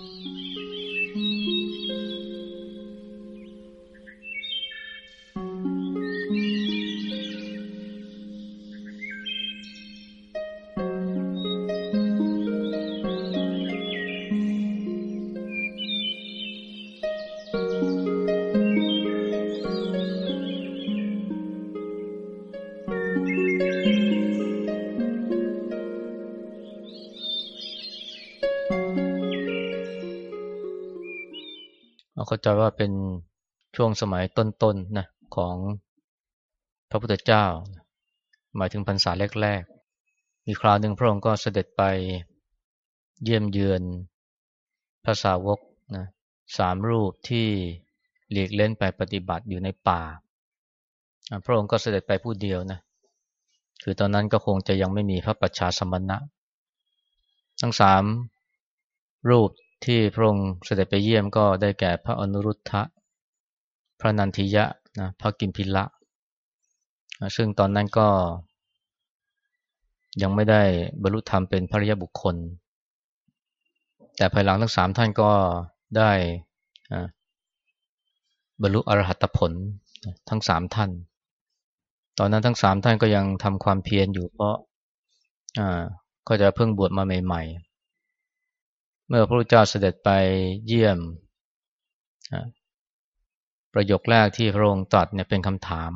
เข้ ใจว่าเป็นช่วงสมัยต้นๆนนะของพระพุทธเจ้า หมายถึงพรรษาแรกๆ มีคราวหนึ่งพระองค์ก็เสด็จไปเยี่ยมเยือนพระสาวกนะสามรูปที่หลีกเล่นไปปฏิบัติอยู่ในป่า พระองค์ก็เสด็จไปผู้เดียวนะ คือตอนนั้นก็คงจะยังไม่มีพระปัจฉาสมณะ ทั้งสามรูป ที่พระองค์เสด็จไปเยี่ยมก็ได้แก่พระอนุรุทธะ พระนันทิยะนะพระกิมพิละ ซึ่งตอนนั้นก็ ยังไม่ได้บรรลุธรรมเป็นพระยบุคคล แต่ภายหลังทั้งสามท่านก็ได้บรรลุอรหัตผลทั้งสามท่าน ตอนนั้นทั้งสามท่านก็ยังทำความเพียรอยู่เพราะก็จะเพิ่งบวชมาใหม่ๆ เมื่อพระพุทธเจ้าเสด็จไปเยี่ยม ประโยคแรกที่พระองค์ตรัสเนี่ยเป็นคำถาม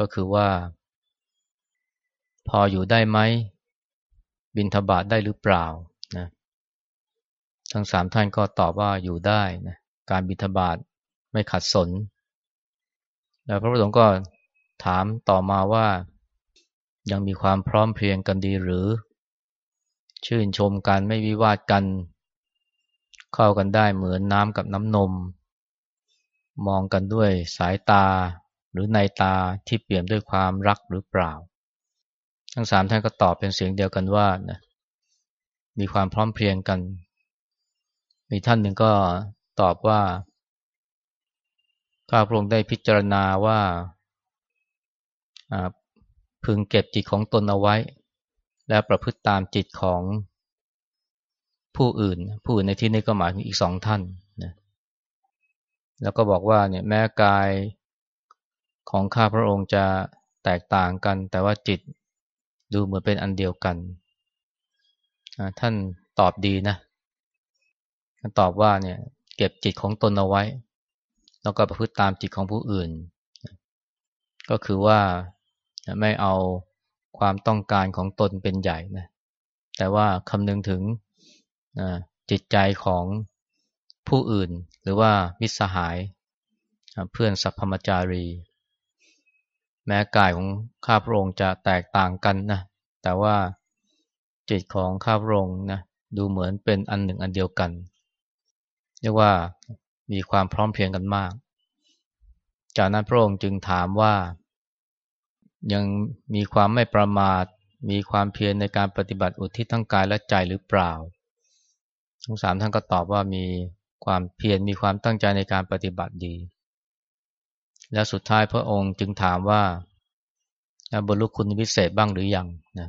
ก็คือว่า พออยู่ได้ไหม บินทบาทได้หรือเปล่านะทั้งสามท่านก็ตอบว่าอยู่ได้นะการบินทบาทไม่ขัดสน แล้วพระพุทธองค์ก็ถามต่อมาว่ายังมีความพร้อมเพรียงกันดีหรือ ชื่นชมกันไม่วิวาทกัน เข้ากันได้เหมือนน้ำกับน้ำนม มองกันด้วยสายตาหรือในตาที่เปี่ยมด้วยความรักหรือเปล่า ทั้งสามท่านก็ตอบเป็นเสียงเดียวกันว่านะมีความพร้อมเพรียงกัน มีท่านหนึ่งก็ตอบว่าข้าพระองค์ได้พิจารณาว่าพึงเก็บจิตของตนเอาไว้ และประพฤติตามจิตของ ผู้อื่น ผู้อื่นในที่นี้ก็หมายถึงอีกสองท่านนะแล้วก็บอกว่าเนี่ยแม้กายของข้าพระองค์จะแตกต่างกัน แต่ว่าจิตดูเหมือนเป็นอันเดียวกัน ท่านตอบดีนะท่านตอบว่าเนี่ยเก็บจิตของตนเอาไว้ แล้วก็ประพฤติตามจิตของผู้อื่น ก็คือว่าไม่เอาความต้องการของตนเป็นใหญ่นะแต่ว่าคำนึงถึง จิตใจของผู้อื่น หรือว่ามิตรสหายเพื่อนสัพพมจารี แม้กายของข้าพระองค์จะแตกต่างกันนะแต่ว่าจิตของข้าพระองค์นะดูเหมือนเป็นอันหนึ่งอันเดียวกัน เรียกว่ามีความพร้อมเพรียงกันมาก จากนั้นพระองค์จึงถามว่า ยังมีความไม่ประมาทมีความเพียรในการปฏิบัติอุทิศทั้งกายและใจหรือเปล่า ทั้งสามท่านก็ตอบว่ามีความเพียรมีความตั้งใจในการปฏิบัติดี และสุดท้ายพระองค์จึงถามว่าบรรลุคุณวิเศษบ้างหรือยังนะ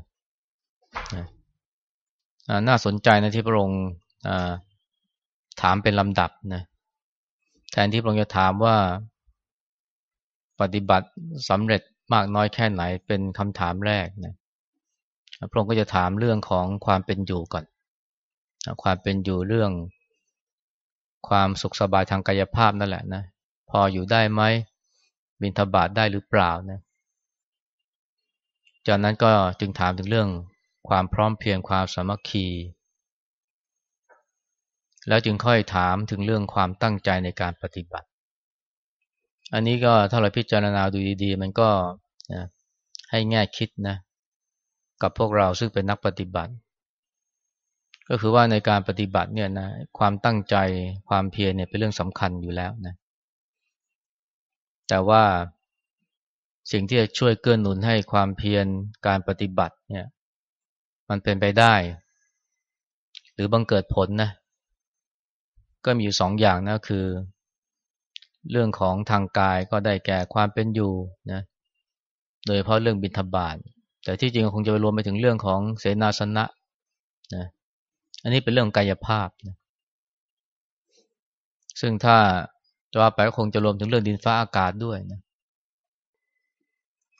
น่าสนใจนะที่พระองค์ถามเป็นลำดับนะแทนที่พระองค์จะถามว่าปฏิบัติสำเร็จมากน้อยแค่ไหนเป็นคำถามแรกนะพระองค์ก็จะถามเรื่องของความเป็นอยู่ก่อน ความเป็นอยู่เรื่อง ความสุขสบายทางกายภาพนั่นแหละนะพออยู่ได้ไหมบินทบาทได้หรือเปล่านะจากนั้นก็จึงถามถึงเรื่องความพร้อมเพียงความสามัคคี แล้วจึงค่อยถามถึงเรื่องความตั้งใจในการปฏิบัติ อันนี้ก็ถ้าเราพิจารณาดูดีๆ มันก็ให้แง่คิดนะกับพวกเราซึ่งเป็นนักปฏิบัติ ก็คือว่าในการปฏิบัติเนี่ยนะความตั้งใจความเพียรเนี่ยเป็นเรื่องสำคัญอยู่แล้วนะแต่ว่าสิ่งที่จะช่วยเกื้อหนุนให้ความเพียรการปฏิบัติเนี่ย มันเป็นไปได้ หรือบังเกิดผลนะก็มีอยู่สองอย่างนะคือ เรื่องของทางกายก็ได้แก่ความเป็นอยู่นะโดยเฉพาะเรื่องบิณฑบาตแต่ที่จริงคงจะไปรวมไปถึงเรื่องของเสนาสนะนะ อันนี้เป็นเรื่องกายภาพนะซึ่งถ้าจะว่าไปก็คงจะรวมถึงเรื่องดินฟ้าอากาศด้วยนะ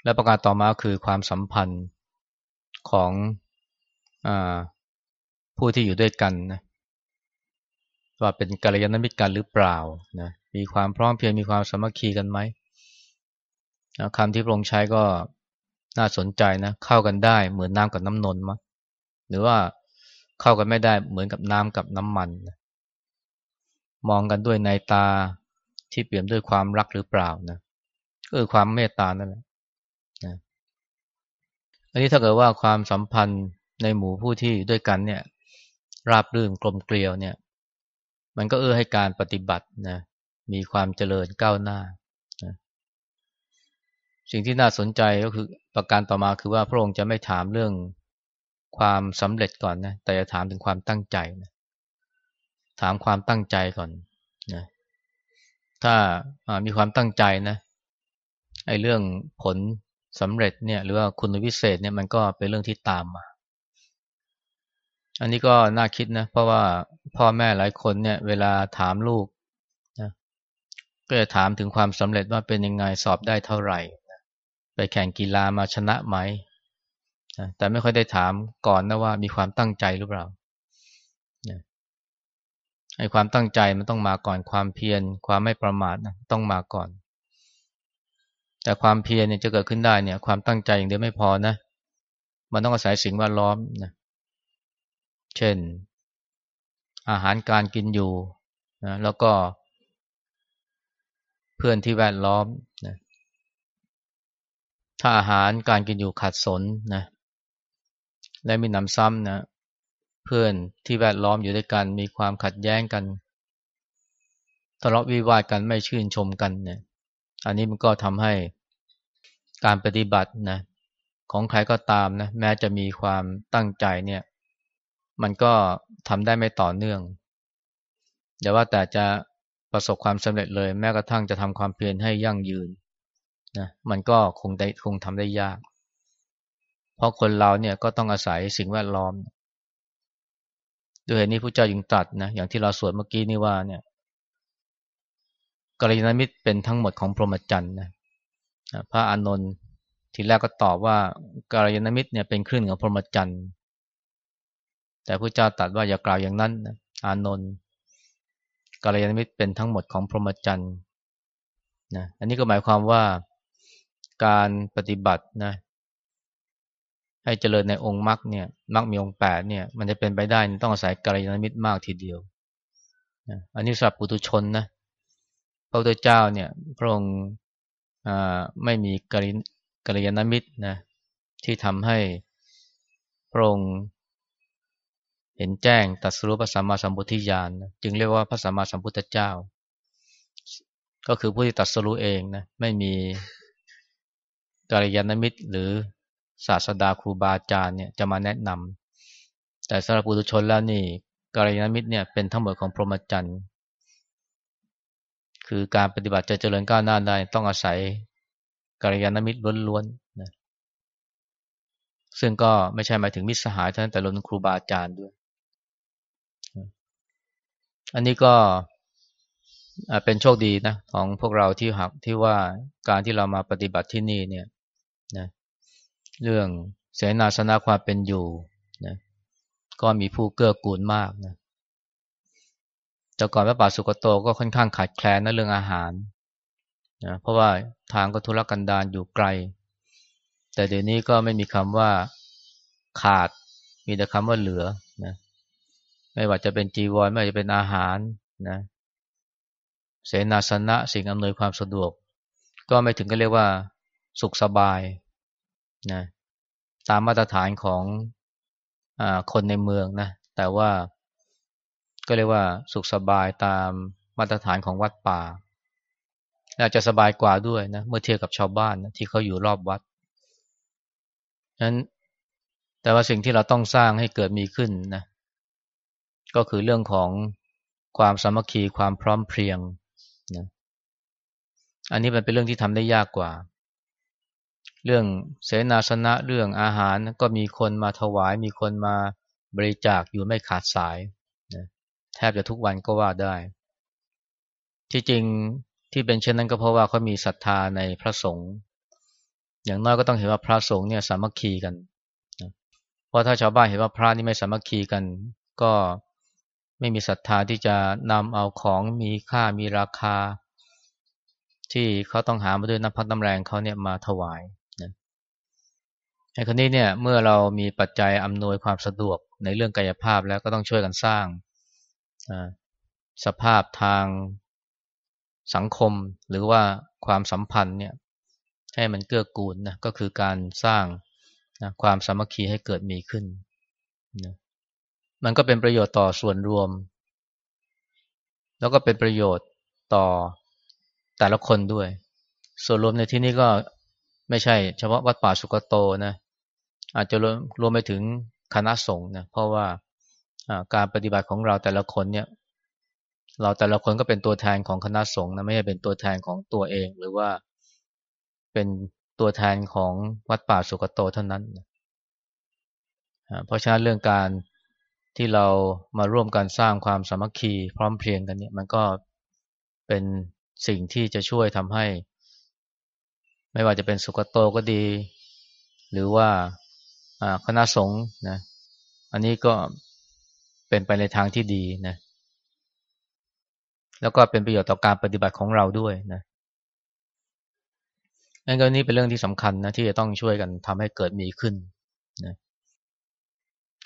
และประการต่อมาคือความสัมพันธ์ของอผู้ที่อยู่ด้วยกันนะว่าเป็นกัลยาณมิตรกันหรือเปล่านะมีความพร้อมเพียงมีความสามัคคีกันไหมคำที่พระองค์ใช้ก็น่าสนใจนะ เข้ากันได้เหมือนน้ำกับน้ำนนมั้หรือว่า เข้ากันไม่ได้เหมือนกับน้ำกับน้ำมัน มองกันด้วยในตาที่เปี่ยมด้วยความรักหรือเปล่านะก็คือความเมตตานั่นแหละนะอันนี้ถ้าเกิดว่าความสัมพันธ์ในหมู่ผู้ที่ด้วยกันเนี่ย ราบรื่นกลมเกลียวเนี่ย มันก็เอื้อให้การปฏิบัตินะมีความเจริญก้าวหน้านะสิ่งที่น่าสนใจก็คือประการต่อมาคือว่าพระองค์จะไม่ถามเรื่อง ความสำเร็จก่อนนะแต่จะถามถึงความตั้งใจนะถามความตั้งใจก่อนนะถ้ามีความตั้งใจนะไอ้เรื่องผลสำเร็จเนี่ยหรือว่าคุณวิเศษเนี่ยมันก็เป็นเรื่องที่ตามมา อันนี้ก็น่าคิดนะ เพราะว่าพ่อแม่หลายคนเนี่ย เวลาถามลูกนะก็จะถามถึงความสำเร็จว่าเป็นยังไงสอบได้เท่าไหร่ ไปแข่งกีฬามาชนะไหม แต่ไม่ค่อยได้ถามก่อนนะว่ามีความตั้งใจหรือเปล่าไอ้ความตั้งใจมันต้องมาก่อนความเพียรความไม่ประมาทนะต้องมาก่อน แต่ความเพียรเนี่ยจะเกิดขึ้นได้เนี่ย ความตั้งใจอย่างเดียวไม่พอนะ มันต้องอาศัยสิ่งแวดล้อมนะเช่น อาหารการกินอยู่นะแล้วก็ เพื่อนที่แวดล้อมนะถ้าอาหารการกินอยู่ขัดสนนะ และมีน้ำซ้ำนะเพื่อนที่แวดล้อมอยู่ด้วยกันมีความขัดแย้งกันทะเลาะวิวาทกันไม่ชื่นชมกันเนี่ยอันนี้มันก็ทำให้การปฏิบัตินะของใครก็ตามนะแม้จะมีความตั้งใจเนี่ยมันก็ทำได้ไม่ต่อเนื่องเดี๋ยวว่าแต่จะประสบความสำเร็จเลย แม้กระทั่งจะทำความเพียรให้ยั่งยืนนะมันก็คงได้คงทำได้ยาก เพราะคนเราเนี่ยก็ต้องอาศัยสิ่งแวดล้อมด้วยเหตุนี้พระเจ้ายึงตรัสนะอย่างที่เราสวดเมื่อกี้นี่ว่าเนี่ยกัลยาณมิตรเป็นทั้งหมดของพรหมจรรย์นะพระอานนท์ทีแรกก็ตอบว่ากัลยาณมิตรเนี่ยเป็นคลื่นของพรหมจรรย์แต่พระเจ้าตรัสว่าอย่ากล่าวอย่างนั้นนะอานนท์กัลยาณมิตรเป็นทั้งหมดของพรหมจรรย์นะอันนี้ก็หมายความว่าการปฏิบัตินะ ให้เจริญในองค์มรรคเนี่ยมรรคมีองค์แปดเนี่ยมันจะเป็นไปได้ต้องอาศัยกัลยาณมิตรมากทีเดียวอันนี้สำหรับปุถุชนนะพระพุทธเจ้าเนี่ยพระองค์ไม่มีกัลยาณมิตรนะที่ทำให้พระองค์เห็นแจ้งตัดสู้พระสัมมาสัมพุทธิญาณจึงเรียกว่าพระสัมมาสัมพุทธเจ้า ก็คือผู้ที่ตัดสู้เองนะไม่มีกัลยาณมิตรหรือ ศาสดาครูบาอาจารย์เนี่ยจะมาแนะนำแต่สำหรับปุถุชนแล้วนี่กัลยาณมิตรเนี่ยเป็นทั้งหมดของพรหมจรรย์คือการปฏิบัติจะเจริญก้าวหน้าได้ต้องอาศัยกัลยาณมิตรล้วนๆนะซึ่งก็ไม่ใช่หมายถึงมิตรสหายเท่านั้นแต่รวมถึงครูบาอาจารย์ด้วย อันนี้ก็เป็นโชคดีนะของพวกเราที่หักที่ว่าการที่เรามาปฏิบัติที่นี่เนี่ยนะ เรื่องเสนาสนะความเป็นอยู่นะก็มีผู้เกื้อกูลมากนะแต่ก่อนพระบาทสุกโตก็ค่อนข้างขาดแคลนในเรื่องอาหารนะเพราะว่าทางก็ทุรกันดารอยู่ไกล แต่เดี๋ยวนี้ก็ไม่มีคำว่าขาด มีแต่คำว่าเหลือนะไม่ว่าจะเป็นจีวรไม่ว่าจะเป็นอาหารนะเสนาสนะสิ่งอำนวยความสะดวก ก็ไม่ถึงก็เรียกว่าสุขสบาย นะตามมาตรฐานของอคนในเมืองนะแต่ว่าก็เรียกว่าสุขสบายตามมาตรฐานของวัดป่าอาจจะสบายกว่าด้วยนะเมื่อเทียบกับชาวบ้านนะที่เขาอยู่รอบวัดนั้นแต่ว่าสิ่งที่เราต้องสร้างให้เกิดมีขึ้นนะก็คือเรื่องของความสามัคคีความพร้อมเพรียงนะอันนี้มันเป็นเรื่องที่ทำได้ยากกว่า เรื่องเสนาสนะเรื่องอาหารก็มีคนมาถวาย มีคนมาบริจาคอยู่ไม่ขาดสายนะแทบจะทุกวันก็ว่าได้ ที่จริงที่เป็นเช่นนั้นก็เพราะว่าเขามีศรัทธาในพระสงฆ์อย่างน้อยก็ต้องเห็นว่าพระสงฆ์เนี่ยสามัคคีกันเพราะถ้าชาวบ้านเห็นว่าพระนี่ไม่สามัคคีกัน ก็ไม่มีศรัทธาที่จะนำเอาของมีค่ามีราคา ที่เขาต้องหามาด้วยน้ำพักน้ำแรงเขาเนี่ยมาถวาย ไอ้คนนี้เนี่ยเมื่อเรามีปัจจัยอำนวยความสะดวกในเรื่องกายภาพแล้วก็ต้องช่วยกันสร้างสภาพทางสังคมหรือว่าความสัมพันธ์เนี่ยให้มันเกื้อกูลนะก็คือการสร้างนะความสามัคคีให้เกิดมีขึ้นนะมันก็เป็นประโยชน์ต่อส่วนรวม แล้วก็เป็นประโยชน์ต่อแต่ละคนด้วย ส่วนรวมในที่นี้ก็ ไม่ใช่ เฉพาะวัดป่าสุกโตนะอาจจะรวมรวมไปถึงคณะสงฆ์นะเพราะว่าการปฏิบัติของเราแต่ละคนเนี่ย เราแต่ละคนก็เป็นตัวแทนของคณะสงฆ์นะไม่ใช่เป็นตัวแทนของตัวเอง หรือว่าเป็นตัวแทนของวัดป่าสุกโตเท่านั้นเพราะฉะนั้นเรื่องการที่เรามาร่วมกันสร้างความสามัคคีพร้อมเพรียงกันเนี่ย มันก็เป็นสิ่งที่จะช่วยทำให้ ไม่ว่าจะเป็นสุกโตก็ดี หรือว่าคณะสงฆ์นะ อันนี้ก็เป็นไปในทางที่ดีนะ แล้วก็เป็นประโยชน์ต่อการปฏิบัติของเราด้วยนะนั่นก็นี่เป็นเรื่องที่สำคัญนะที่จะต้องช่วยกันทำให้เกิดมีขึ้นนะ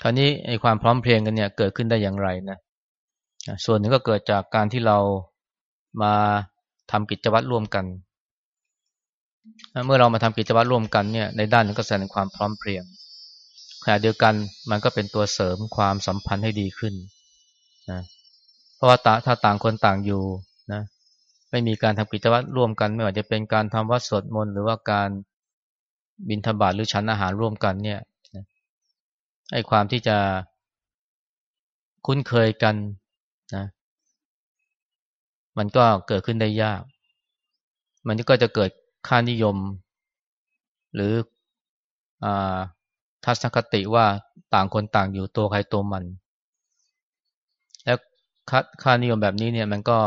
คราวนี้ไอ้ความพร้อมเพรียงกันเนี่ยเกิดขึ้นได้อย่างไรนะ ส่วนหนึ่งก็เกิดจากการที่เรามาทำกิจวัตรร่วมกัน เมื่อเรามาทำกิจวัตรร่วมกันเนี่ยในด้านนึงก็แสดงความพร้อมเพรียงขณะเดียวกันมันก็เป็นตัวเสริมความสัมพันธ์ให้ดีขึ้นนะเพราะว่าถ้าต่างคนต่างอยู่นะไม่มีการทำกิจวัตรร่วมกัน ไม่ว่าจะเป็นการทำวัดสวดมนต์หรือว่าการบินธบาตหรือฉันอาหารร่วมกันเนี่ยไอ้ความที่จะคุ้นเคยกันนะมันก็เกิดขึ้นได้ยาก มันก็จะเกิด ค่านิยม หรืออทัศนคติว่าต่างคนต่างอยู่ตัวใครตัวมัน แล้วค่านิยมแบบนี้เนี่ยมันก็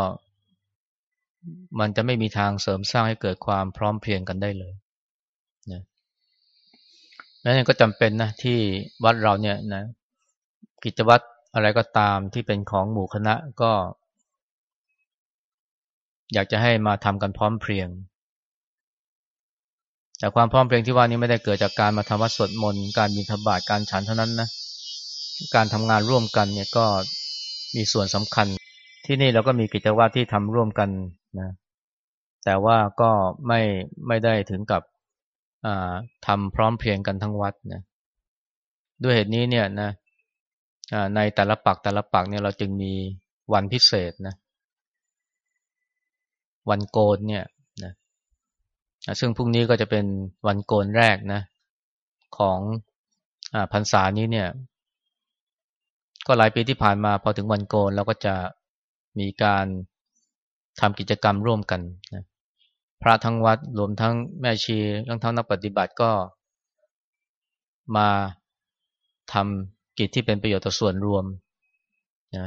มันจะไม่มีทางเสริมสร้างให้เกิดความพร้อมเพรียงกันได้เลยนะนั้นก็จำเป็นนะที่วัดเราเนี่ยนะกิจวัตรอะไรก็ตามที่เป็นของหมู่คณะก็ อยากจะให้มาทำกันพร้อมเพรียง แต่ความพร้อมเพรียงที่ว่านี้ไม่ได้เกิดจากการมาทำวัดสวดมนต์การบิณฑบาตการฉันเท่านั้นนะการทำงานร่วมกันเนี่ยก็มีส่วนสำคัญ ที่นี่เราก็มีกิจวัตรที่ทำร่วมกันนะแต่ว่าก็ไม่ไม่ได้ถึงกับทำพร้อมเพรียงกันทั้งวัดนะด้วยเหตุนี้เนี่ยนะในแต่ละปักแต่ละปักเนี่ยเราจึงมีวันพิเศษนะวันโกนเนี่ย ซึ่งพรุ่งนี้ก็จะเป็นวันโกนแรกนะ ของอพรรษานี้เนี่ย ก็หลายปีที่ผ่านมาพอถึงวันโกนเราก็จะมีการทำกิจกรรมร่วมกันนะพระทั้งวัดรวมทั้งแม่ชีทั้งทั้งนักปฏิบัติก็มาทำกิจที่เป็นประโยชน์ต่อส่วนรวมนะ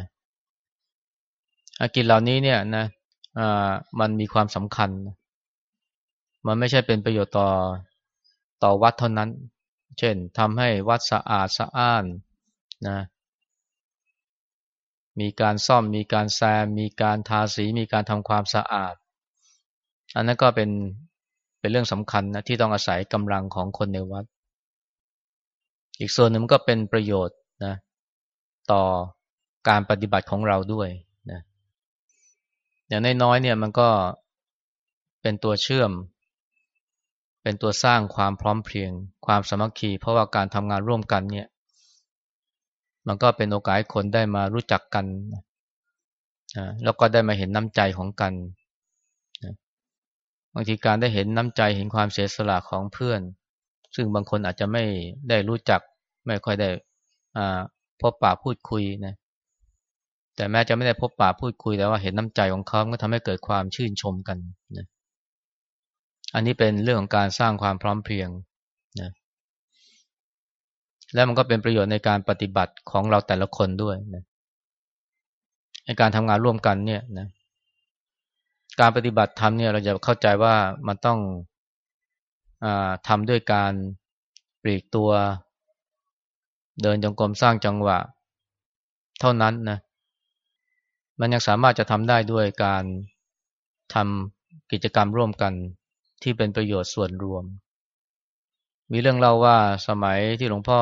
กิจเหล่านี้เนี่ยนะมันมีความสำคัญ มันไม่ใช่เป็นประโยชน์ต่อต่อวัดเท่านั้น เช่นทำให้วัดสะอาดสะอ้านนะมีการซ่อมมีการแซม มีการทาสีมีการทำความสะอาด อันนั้นก็เป็นเป็นเรื่องสำคัญนะที่ต้องอาศัยกำลังของคนในวัด อีกส่วนหนึ่งก็เป็นประโยชน์นะต่อการปฏิบัติของเราด้วยนะอย่างน้อยๆเนี่ยมันก็เป็นตัวเชื่อม เป็นตัวสร้างความพร้อมเพรียง ความสมัคคี เพราะว่าการทำงานร่วมกันเนี่ย มันก็เป็นโอกาสให้คนได้มารู้จักกันแล้วก็ได้มาเห็นน้ำใจของกันบางทีการได้เห็นน้ำใจเห็นความเสียสละของเพื่อน ซึ่งบางคนอาจจะไม่ได้รู้จัก ไม่ค่อยได้พบปะพูดคุยนะแต่แม้จะไม่ได้พบปะพูดคุยแต่ว่าเห็นน้ำใจของเขาก็ทำให้เกิดความชื่นชมกันนะ อันนี้เป็นเรื่องของการสร้างความพร้อมเพรียงนะและมันก็เป็นประโยชน์ในการปฏิบัติของเราแต่ละคนด้วยนะในการทำงานร่วมกันเนี่ยนะการปฏิบัติธรรมเนี่ยเราจะเข้าใจว่ามันต้องอทำด้วยการปลีกตัว เดินจงกรมสร้างจังหวะ เท่านั้นนะมันยังสามารถจะทำได้ด้วยการทำกิจกรรมร่วมกัน ที่เป็นประโยชน์ส่วนรวม มีเรื่องเล่าว่าสมัยที่หลวงพ่อ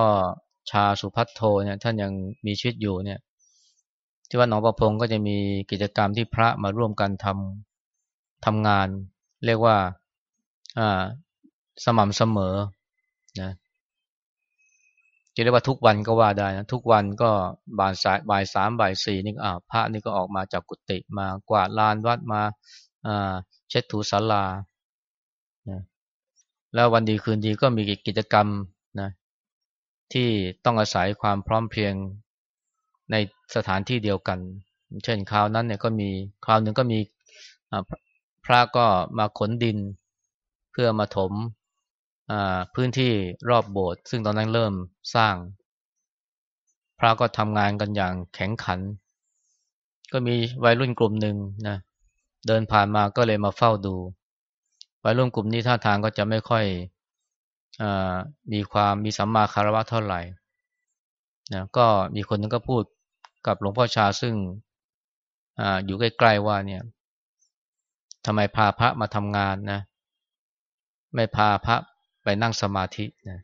ชาสุพัทโทเนี่ยท่านยังมีชีวิตอยู่เนี่ยที่วัดหนองประพงก็จะมีกิจกรรมที่พระมาร่วมกันทำทำงาน เรียกว่าอ่าสม่ำเสมอนะจะเรียกว่าทุกวันก็ว่าได้นะทุกวันก็บ่ายสายบ่ายสามบ่ายสี่นี่อ่าพระนี่ก็ออกมาจากกุฏิมากวาดลานวัดมาอ่าเช็ดถูศาลา แล้ววันดีคืนดีก็มีกิจกรรมนะที่ต้องอาศัยความพร้อมเพรียงในสถานที่เดียวกัน เช่นคราวนั้นเนี่ยก็มีคราวหนึ่งก็มีพระก็มาขนดิน เพื่อมาถมพื้นที่รอบโบสถ์ซึ่งตอนนั้นเริ่มสร้าง พระก็ทำงานกันอย่างแข็งขัน ก็มีวัยรุ่นกลุ่มหนึ่งนะเดินผ่านมาก็เลยมาเฝ้าดู วัยรุ่นกลุ่มนี้ท่าทางก็จะไม่ค่อยอมีความมีสัมมาคารวะเท่าไหร่นะก็มีคนนึงก็พูดกับหลวงพ่อชาซึ่งออยู่ใกล้ๆว่าเนี่ยทำไมพาพระมาทำงานนะ ไม่พาพระไปนั่งสมาธินะ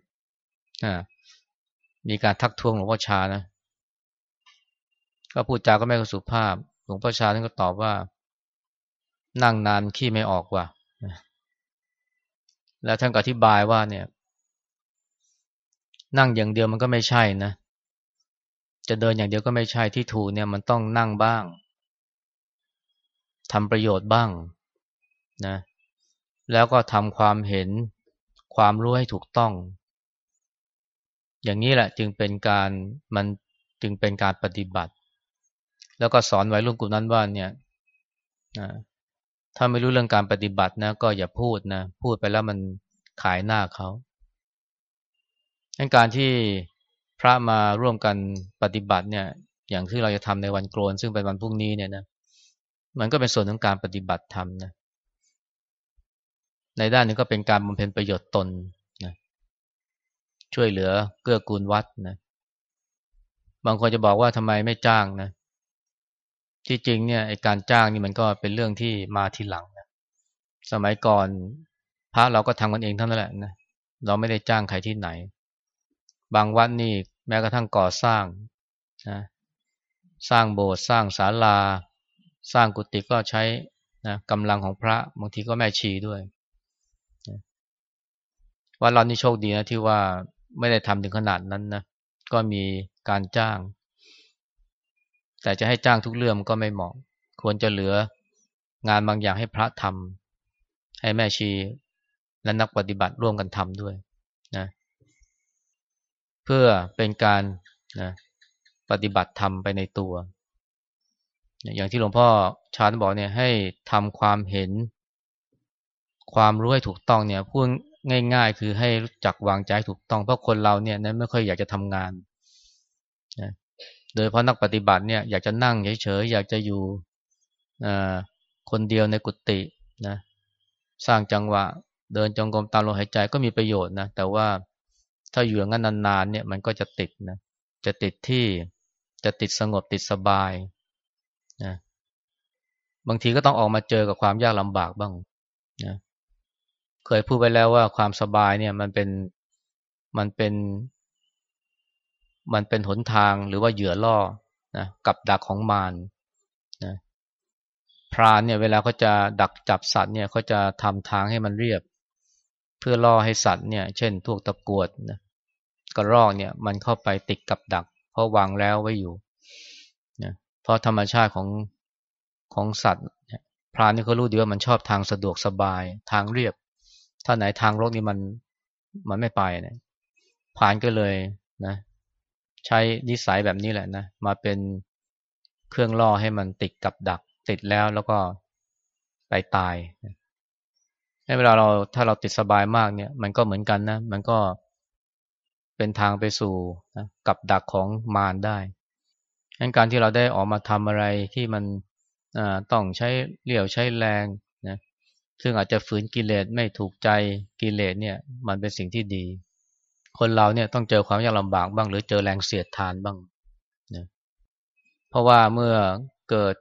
มีการทักท้วงหลวงพ่อชานะ ก็พูดจาก็ไม่สุภาพ หลวงพ่อชาท่านก็ตอบว่า นั่งนานขี้ไม่ออกว่ะ แล้วท่านก็อธิบายว่าเนี่ย นั่งอย่างเดียวมันก็ไม่ใช่นะ จะเดินอย่างเดียวก็ไม่ใช่ที่ถูกเนี่ยมันต้องนั่งบ้างทำประโยชน์บ้างนะ แล้วก็ทำความเห็นความรู้ให้ถูกต้อง อย่างนี้แหละจึงเป็นการมันจึงเป็นการปฏิบัติ แล้วก็สอนไว้รุ่นกลุ่มนั้นว่าเนี่ย ถ้าไม่รู้เรื่องการปฏิบัตินะ ก็อย่าพูดนะ พูดไปแล้วมันขายหน้าเขาดังการที่พระมาร่วมกันปฏิบัติเนี่ย อย่างที่เราจะทำในวันโกรนซึ่งเป็นวันพรุ่งนี้เนี่ยนะ มันก็เป็นส่วนของการปฏิบัติธรรมนะ ในด้านนี้ก็เป็นการบำเพ็ญประโยชน์ตนนะ ช่วยเหลือเกื้อกูลวัดนะ บางคนจะบอกว่าทำไมไม่จ้างนะ ที่จริงเนี่ยไอการจ้างนี่มันก็เป็นเรื่องที่มาทีหลังนะสมัยก่อนพระเราก็ทำกันเองเท่านั้นแหละนะเราไม่ได้จ้างใครที่ไหน บางวัดนี่แม้กระทั่งก่อสร้างนะสร้างโบสถ์สร้างศาลา สร้างกุฏิก็ใช้นะกำลังของพระบางทีก็แม่ชีด้วยว่าเรานี่โชคดีนะที่ว่าไม่ได้ทำถึงขนาดนั้นนะก็มีการจ้าง แต่จะให้จ้างทุกเรื่องก็ไม่เหมาะ ควรจะเหลืองานบางอย่างให้พระทำให้แม่ชีและนักปฏิบัติร่วมกันทำด้วยนะเพื่อเป็นการนะปฏิบัติธรรมไปในตัว อย่างที่หลวงพ่อชาญบอกเนี่ยให้ทำความเห็น ความรู้ให้ถูกต้องเนี่ยพูดง่าย ๆ คือให้รู้จักวางใจถูกต้องเพราะคนเราเนี่ยนะไม่ค่อยอยากจะทำงานนะ โดยเพราะนักปฏิบัติเนี่ยอยากจะนั่งเฉยๆอยากจะอยู่คนเดียวในกุฏินะสร้างจังหวะ เดินจงกรมตามลมหายใจก็มีประโยชน์นะแต่ว่าถ้าอยู่อย่างนั้นนานๆเนี่ยมันก็จะติดนะจะติดที่จะติดสงบติดสบายนะบางทีก็ต้องออกมาเจอกับความยากลำบากบ้างนะเคยพูดไปแล้วว่าความสบายเนี่ยมันเป็นมันเป็น มันเป็นหนทางหรือว่าเหยื่อล่อนะกับดักของมารนะพรานเนี่ยเวลาเขาจะดักจับสัตว์เนี่ยเขาจะทำทางให้มันเรียบ เพื่อล่อให้สัตว์เนี่ยเช่นพวกตะกวดนะกระรอกเนี่ยมันเข้าไปติดกับดัก เพราะวางแล้วไว้อยู่นะเพราะธรรมชาติของของสัตว์พรานนี่เขารู้ดีว่ามันชอบทางสะดวกสบายทางเรียบ ถ้าไหนทางโลกนี้มันมันไม่ไปเนี่ยผ่านก็เลยนะ ใช้นิสัยแบบนี้แหละนะ มาเป็นเครื่องล่อให้มันติดกับดัก ติดแล้วแล้วก็ไปตายในเวลาเราถ้าเราติดสบายมากเนี่ย มันก็เหมือนกันนะ มันก็เป็นทางไปสู่นะกับดักของมารได้ดังการที่เราได้ออกมาทำอะไรที่มันต้องใช้เลี่ยวใช้แรงนะซึ่งอาจจะฝืนกิเลสไม่ถูกใจกิเลสเนี่ย มันเป็นสิ่งที่ดี คนเราเนี่ยต้องเจอความยากลำบากบ้าง หรือเจอแรงเสียดทานบ้างนะเพราะว่าเมื่อเกิด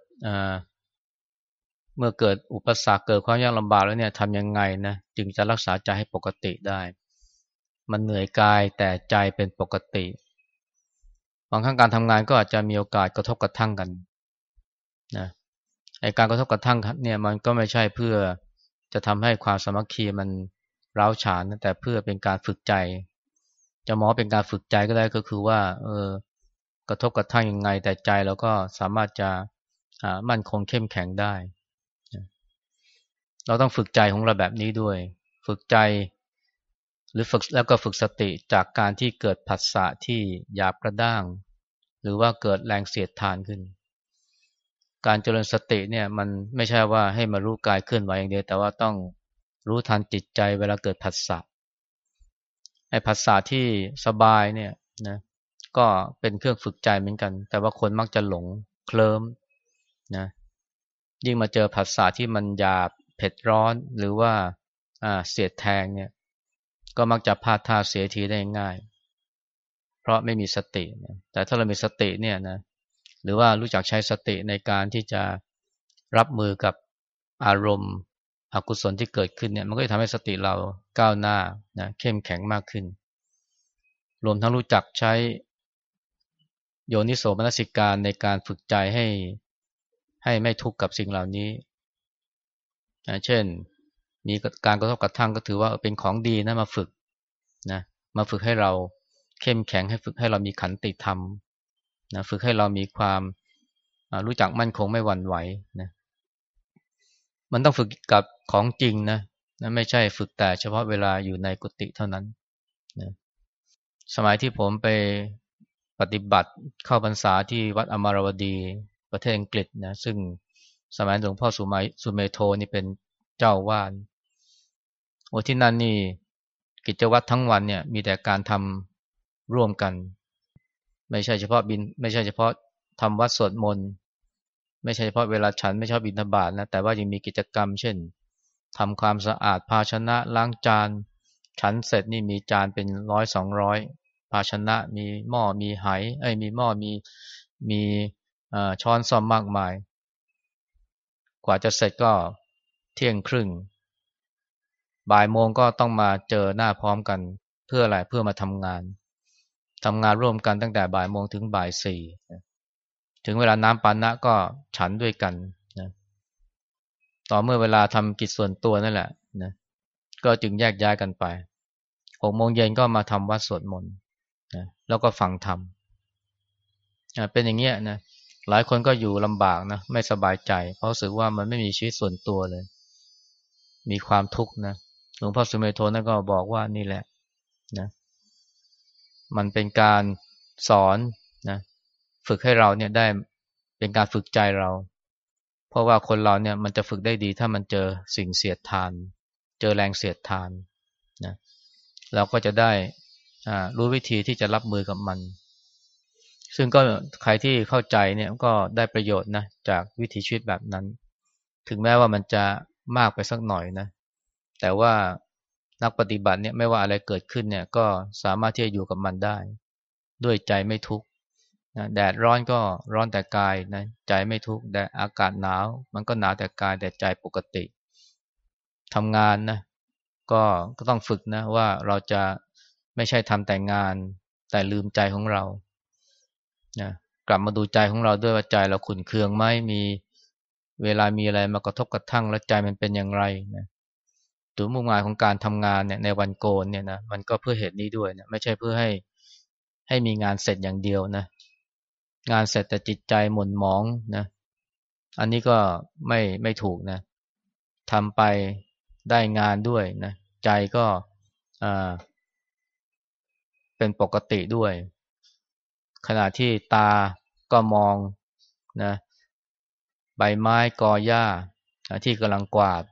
เมื่อเกิดอุปสรรคเกิดความยากลำบากแล้วเนี่ยทำยังไงนะจึงจะรักษาใจให้ปกติได้ มันเหนื่อยกายแต่ใจเป็นปกติ บางครั้งการทำงานก็อาจจะมีโอกาสกระทบกระทั่งกันนะไอการกระทบกระทั่งเนี่ยมันก็ไม่ใช่เพื่อจะทำให้ความสมัคคีมันร้าวฉานแต่เพื่อเป็นการฝึกใจ จะมองเป็นการฝึกใจก็ได้ก็คือว่า เออ กระทบกระทั่งยังไง แต่ใจเราก็สามารถจะมั่นคงเข้มแข็งได้ เราต้องฝึกใจของเราแบบนี้ด้วย ฝึกใจ หรือฝึกแล้วก็ฝึกสติจากการที่เกิดผัสสะที่หยาบกระด้าง หรือว่าเกิดแรงเสียดทานขึ้น การเจริญสติเนี่ยมันไม่ใช่ว่าให้มารู้กายเคลื่อนไหวอย่างเดียวแต่ว่าต้องรู้ทันจิตใจเวลาเกิดผัสสะ ไอ้ผัสสะที่สบายเนี่ยนะก็เป็นเครื่องฝึกใจเหมือนกัน แต่ว่าคนมักจะหลงเคลิมนะยิ่งมาเจอผัสสะที่มันหยาบเผ็ดร้อนหรือว่าอ่าเสียดแทงเนี่ย ก็มักจะพลาดท่าเสียทีได้ง่าย เพราะไม่มีสติ แต่ถ้าเรามีสติเนี่ยนะหรือว่ารู้จักใช้สติในการที่จะรับมือกับอารมณ์ อกุศลที่เกิดขึ้นเนี่ยมันก็จะทำให้สติเราก้าวหน้านะเข้มแข็งมากขึ้น รวมทั้งรู้จักใช้โยนิโสมนสิการในการฝึกใจให้ให้ไม่ทุกข์กับสิ่งเหล่านี้นะเช่น มีการกระทบกระทั่งก็ถือว่าเป็นของดีนะมาฝึกนะมาฝึกให้เราเข้มแข็งให้ฝึกให้เรามีขันติธรรมนะฝึกให้เรามีความรู้จักมั่นคงไม่หวั่นไหวนะมันต้องฝึกกับ ของจริงนะนะไม่ใช่ฝึกแต่เฉพาะเวลาอยู่ในกุฏิเท่านั้นนะสมัยที่ผมไปปฏิบัติเข้าพรรษาที่วัดอมรวดีประเทศอังกฤษนะซึ่งสมัยหลวงพ่อสุมสุเมโทนี่เป็นเจ้าวาดโอ้ที่นั่นนี่กิจวัตรทั้งวันเนี่ยมีแต่การทำร่วมกัน ไม่ใช่เฉพาะบิน ไม่ใช่เฉพาะทำวัดสวดมนต์ไม่ใช่เฉพาะเวลาฉันไม่ชอบบินทบาทนะแต่ว่ายังมีกิจกรรมเช่น ทำความสะอาดภาชนะล้างจานฉันเสร็จนี่มีจานเป็นร้อยสองร้อยภาชนะมีหม้อมีไหเอ้ยมีหม้อมีมีช้อนซ่อมมากมาย กว่าจะเสร็จก็เที่ยงครึ่ง บ่ายโมงก็ต้องมาเจอหน้าพร้อมกันเพื่ออะไรเพื่อมาทำงานทำงานร่วมกันตั้งแต่บ่ายโมงถึงบ่ายสี่ถึงเวลาน้ำปานะก็ฉันด้วยกัน ต่อเมื่อเวลาทำกิจส่วนตัวนั่นแหละนะก็จึงแยกย้ายกันไปหกโมงเย็นก็มาทำวัดสวดมนต์นะแล้วก็ฟังธรรมเป็นอย่างเงี้ยนะหลายคนก็อยู่ลำบากนะไม่สบายใจ เพราะรู้สึกว่ามันไม่มีชีวิตส่วนตัวเลย มีความทุกข์นะหลวงพ่อสุเมโทนั่นก็บอกว่านี่แหละนะมันเป็นการสอนนะฝึกให้เราเนี่ยได้เป็นการฝึกใจเรา เพราะว่าคนเราเนี่ยมันจะฝึกได้ดี ถ้ามันเจอสิ่งเสียดทาน เจอแรงเสียดทานนะเราก็จะได้รู้วิธีที่จะรับมือกับมัน ซึ่งก็ใครที่เข้าใจเนี่ยก็ได้ประโยชน์นะจากวิถีชีวิตแบบนั้น ถึงแม้ว่ามันจะมากไปสักหน่อยนะ แต่ว่านักปฏิบัติเนี่ยไม่ว่าอะไรเกิดขึ้นเนี่ยก็สามารถที่จะอยู่กับมันได้ ด้วยใจไม่ทุกข์ นะแดดร้อนก็ร้อนแต่กายนะใจไม่ทุกข์แดดอากาศหนาว มันก็หนาวแต่กายแต่ใจปกติทำงานนะก็ก็ต้องฝึกนะว่าเราจะไม่ใช่ทำแต่งานแต่ลืมใจของเรานะกลับมาดูใจของเราด้วยว่าใจเราขุนเคืองไหมมีเวลามีอะไรมากระทบกระทั่งแล้วใจมันเป็นอย่างไรนะจุดมุ่งหมายของการทำงานเนี่ยในวันโกนเนี่ยนะมันก็เพื่อเหตุนี้ด้วยนะไม่ใช่เพื่อให้ให้มีงานเสร็จอย่างเดียวนะ งานเสร็จแต่จิตใจหม่นหมองนะ อันนี้ก็ไม่ไม่ถูกนะทำไปได้งานด้วยนะ ใจก็เป็นปกติด้วย ขณะที่ตาก็มองนะใบไม้กอหญ้าที่กำลังกวาด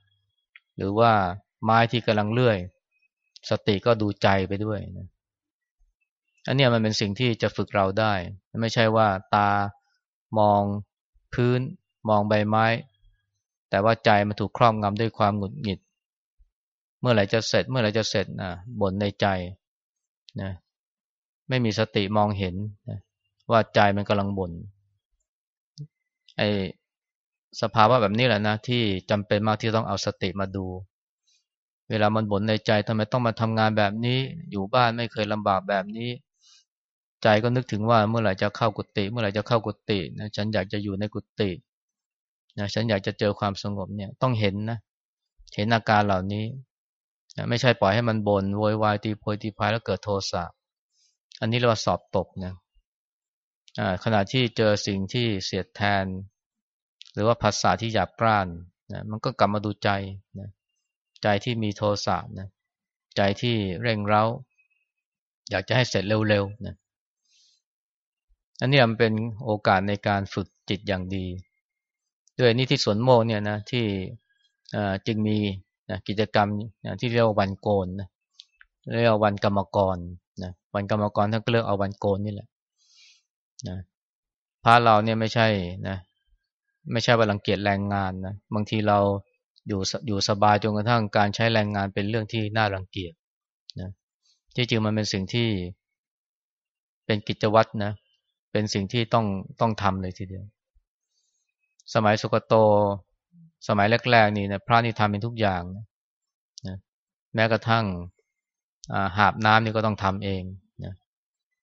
หรือว่าไม้ที่กำลังเลื่อย สติก็ดูใจไปด้วยนะ อันนี้มันเป็นสิ่งที่จะฝึกเราได้ ไม่ใช่ว่าตามองพื้นมองใบไม้ แต่ว่าใจมันถูกครอบงำด้วยความหงุดหงิด เมื่อไหร่จะเสร็จ เมื่อไหร่จะเสร็จนะบ่นในใจนะไม่มีสติมองเห็นนะว่าใจมันกำลังบน่นไอสภาวะแบบนี้แหละนะที่จำเป็นมากที่ต้องเอาสติมาดู เวลามันบ่นในใจทำไมต้องมาทำงานแบบนี้ อยู่บ้านไม่เคยลำบากแบบนี้ ใจก็นึกถึงว่าเมื่อไหร่จะเข้ากุฏิเมื่อไหร่จะเข้ากุฏินะฉันอยากจะอยู่ในกุฏินะฉันอยากจะเจอความสงบเนี่ยต้องเห็นนะ เห็นอาการเหล่านี้นะไม่ใช่ปล่อยให้มันบน่นโวยวายตีโพยตีพายแล้วเกิดโทสะอันนี้เรียกว่าสอบตกนะขณะที่เจอสิ่งที่เสียดแทน หรือว่าภาษาที่หยาบกร้านนะมันก็กลับมาดูใจนะใจที่มีโทสะนะใจที่เร่งเร้า อยากจะให้เสร็จเร็วๆนะ อันนี้มันเป็นโอกาสในการฝึกจิตอย่างดี ด้วยนี่ที่สวนโมกเนี่ยนะที่จึงมีนะกิจกรรมนะที่เรียกว่าวันโกนนะเรียกว่าวันกรรมกรนะวันกรรมกรท่านก็เลือกเอาวันโกนนี่แหละนะพระเราเนี่ยไม่ใช่นะไม่ใช่ว่ารังเกียจแรงงานนะบางทีเราอยู่อยู่สบายจนกระทั่งการใช้แรงงานเป็นเรื่องที่น่ารังเกียจนะที่จริงมันเป็นสิ่งที่เป็นกิจวัตรนะ เป็นสิ่งที่ต้องต้องทำเลยทีเดียว สมัยสุกโต สมัยแรกๆนี่นะพระนี่ทำเป็นทุกอย่างนะแม้กระทั่งหาบน้ำนี่ก็ต้องทำเองนะ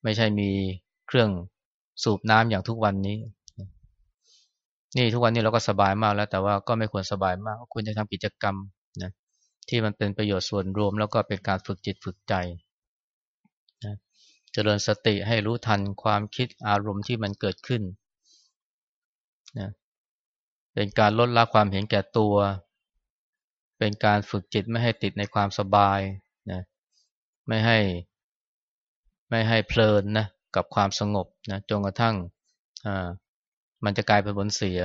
ไม่ใช่มีเครื่องสูบน้ำอย่างทุกวันนี้ นี่ทุกวันนี้เราก็สบายมากแล้ว แต่ว่าก็ไม่ควรสบายมากควรจะทำกิจกรรมนะที่มันเป็นประโยชน์ส่วนรวม แล้วก็เป็นการฝึกจิตฝึกใจ เจริญสติให้รู้ทันความคิดอารมณ์ที่มันเกิดขึ้นนะเป็นการลดละความเห็นแก่ตัว เป็นการฝึกจิตไม่ให้ติดในความสบายนะไม่ให้ไม่ให้เพลินนะกับความสงบนะจนกระทั่งอ่ามันจะกลายเป็นผลเสีย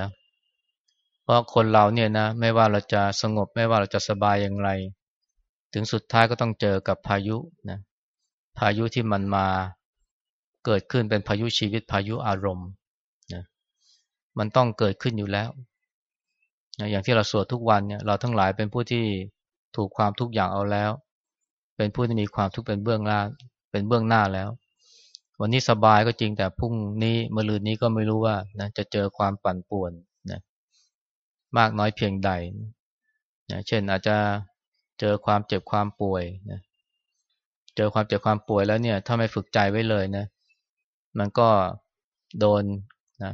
เพราะคนเราเนี่ยนะไม่ว่าเราจะสงบไม่ว่าเราจะสบายอย่างไร ถึงสุดท้ายก็ต้องเจอกับพายุนะ พายุที่มันมาเกิดขึ้นเป็นพายุชีวิตพายุอารมณ์นะมันต้องเกิดขึ้นอยู่แล้วนะอย่างที่เราสวดทุกวันเนี่ยเราทั้งหลายเป็นผู้ที่ถูกความทุกอย่างเอาแล้ว เป็นผู้ที่มีความทุกข์เป็นเบื้องหน้าเป็นเบื้องหน้าแล้ว วันนี้สบายก็จริงแต่พรุ่งนี้มะรืนนี้ก็ไม่รู้ว่านะจะเจอความปั่นป่วนนะมากน้อยเพียงใดนะเช่นอาจจะเจอความเจ็บความป่วยนะ เจอความเจ็บความป่วยแล้วเนี่ย ถ้าไม่ฝึกใจไว้เลยนะ มันก็โดนนะ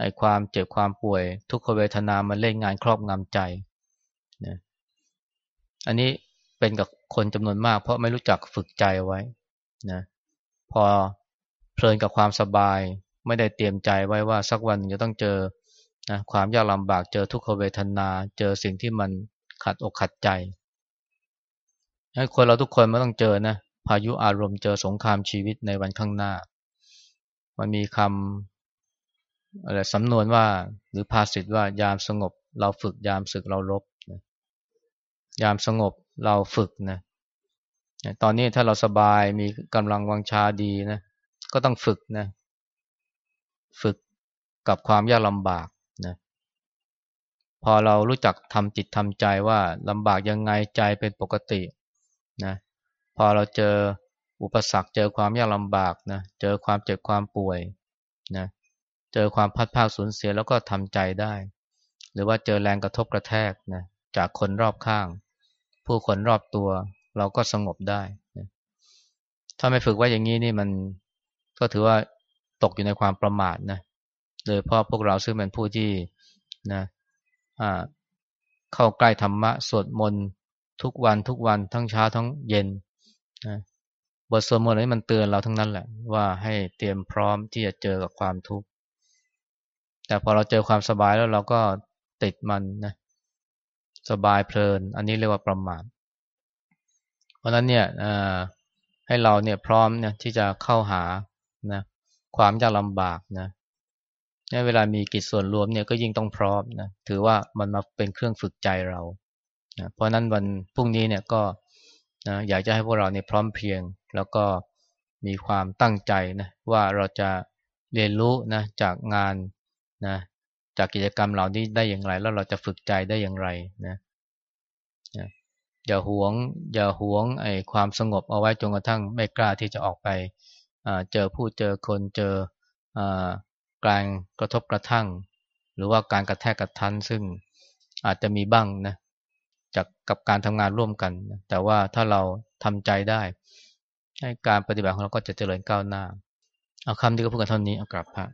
ไอ้ความเจ็บความป่วย ทุกขเวทนามันเล่นงานครอบงำใจนะอันนี้เป็นกับคนจำนวนมาก เพราะไม่รู้จักฝึกใจไว้นะพอเพลินกับความสบาย ไม่ได้เตรียมใจไว้ว่าสักวันจะต้องเจอนะความยากลำบากเจอทุกขเวทนา เจอสิ่งที่มันขัดอกขัดใจ คนเราทุกคนไม่ต้องเจอนะพายุอารมณ์เจอสงครามชีวิตในวันข้างหน้า มันมีคำอะไรสำนวนว่า หรือภาษิตว่ายามสงบ เราฝึกยามศึกเรารบยามสงบเราฝึกนะตอนนี้ถ้าเราสบายมีกำลังวังชาดีนะก็ต้องฝึกนะฝึกกับความยากลำบากนะพอเรารู้จักทำจิตทำใจว่าลำบากยังไงใจเป็นปกติ นะพอเราเจออุปสรรค เจอความยากลำบากนะเจอความเจ็บความป่วยนะเจอความพัดภาคสูญเสียแล้วก็ทำใจได้ หรือว่าเจอแรงกระทบกระแทกนะจากคนรอบข้าง ผู้คนรอบตัวเราก็สงบได้ถ้าไม่ฝึกว่าอย่างนี้นี่มันก็ถือว่าตกอยู่ในความประมาทนะโดยเพราะพวกเราซึ่งเป็นผู้ที่นะเข้าใกล้ธรรมะสวดมนต์ ทุกวันทุกวันทั้งเช้าทั้งเย็นนะบทสวดมนต์นี้มันเตือนเราทั้งนั้นแหละ ว่าให้เตรียมพร้อมที่จะเจอกับความทุกข์แต่พอเราเจอความสบายแล้วเราก็ติดมันนะสบายเพลิน อันนี้เรียกว่าประมาทเพราะนั้นเนี่ยให้เราเนี่ยพร้อมเนี่ยที่จะเข้าหานะความยากลำบากนะเวลามีกิจส่วนรวมเนี่ยก็ยิ่งต้องพร้อมนะถือว่ามันมาเป็นเครื่องฝึกใจเรา นะเพราะนั้นวันพรุ่งนี้เนี่ยก็นะอยากจะให้พวกเราเนี่ยพร้อมเพียง แล้วก็มีความตั้งใจนะว่าเราจะเรียนรู้นะจากงานนะจากกิจกรรมเหล่านี้ได้อย่างไร แล้วเราจะฝึกใจได้อย่างไรนะอย่าหวง อย่าหวงไอ้ความสงบเอาไว้จนกระทั่งไม่กล้าที่จะออกไปเจอผู้เจอคนเจอการกระทบกระทั่ง หรือว่าการกระแทกกระทันซึ่งอาจจะมีบ้างนะ จากกับการทำงานร่วมกัน แต่ว่าถ้าเราทำใจได้ให้การปฏิบัติของเราก็จะเจริญก้าวหน้า เอาคำที่ก็พูดกันเท่านี้ เอากลับพระ